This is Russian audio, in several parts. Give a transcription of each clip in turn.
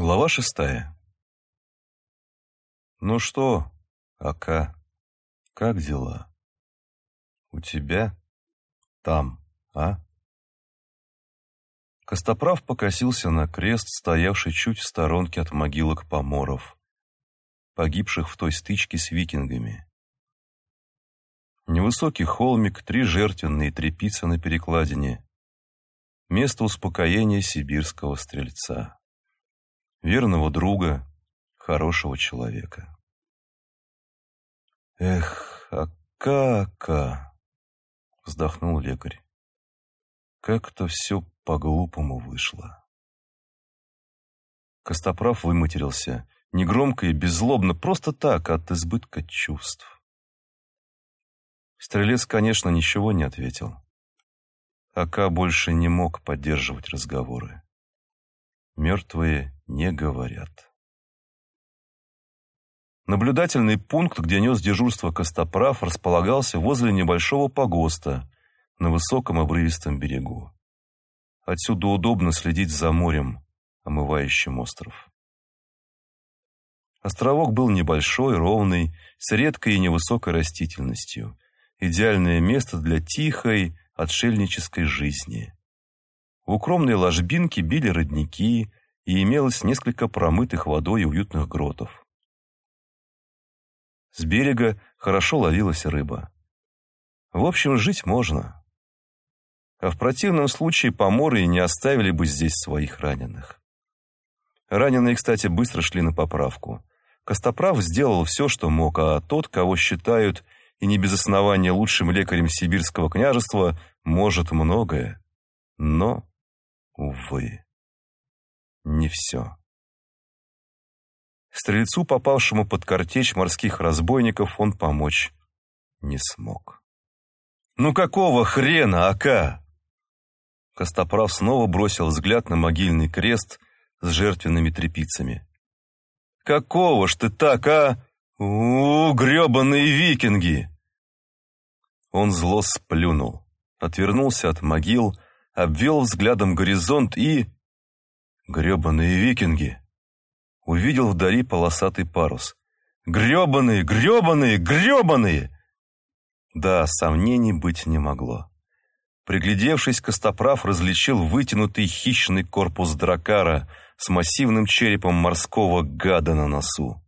Глава шестая. Ну что, Ака, как дела? У тебя там, а? Костоправ покосился на крест, стоявший чуть в сторонке от могилок поморов, погибших в той стычке с викингами. Невысокий холмик, три жертвенные трепицы на перекладине. Место успокоения сибирского стрельца верного друга, хорошего человека. «Эх, Акака!» — вздохнул лекарь. «Как-то все по-глупому вышло». Костоправ выматерился, негромко и беззлобно, просто так, от избытка чувств. Стрелец, конечно, ничего не ответил. Ака больше не мог поддерживать разговоры. Мертвые не говорят. Наблюдательный пункт, где нес дежурство Костоправ, располагался возле небольшого погоста на высоком обрывистом берегу. Отсюда удобно следить за морем, омывающим остров. Островок был небольшой, ровный, с редкой и невысокой растительностью. Идеальное место для тихой, отшельнической жизни. В укромной ложбинке били родники, и имелось несколько промытых водой и уютных гротов. С берега хорошо ловилась рыба. В общем, жить можно. А в противном случае поморы не оставили бы здесь своих раненых. Раненые, кстати, быстро шли на поправку. Костоправ сделал все, что мог, а тот, кого считают и не без основания лучшим лекарем сибирского княжества, может многое. Но Увы, не все. Стрельцу, попавшему под картечь морских разбойников, он помочь не смог. «Ну какого хрена, Ака?» Костоправ снова бросил взгляд на могильный крест с жертвенными трепицами. «Какого ж ты так, а? У, гребаные викинги!» Он зло сплюнул, отвернулся от могил, обвел взглядом горизонт и... Гребаные викинги! Увидел вдали полосатый парус. Гребаные, гребаные, гребаные! Да, сомнений быть не могло. Приглядевшись, Костоправ различил вытянутый хищный корпус дракара с массивным черепом морского гада на носу.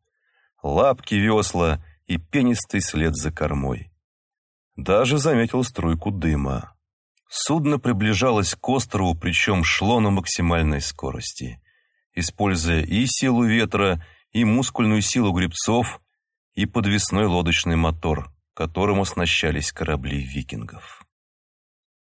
Лапки весла и пенистый след за кормой. Даже заметил струйку дыма. Судно приближалось к острову, причем шло на максимальной скорости, используя и силу ветра, и мускульную силу гребцов, и подвесной лодочный мотор, которым оснащались корабли викингов.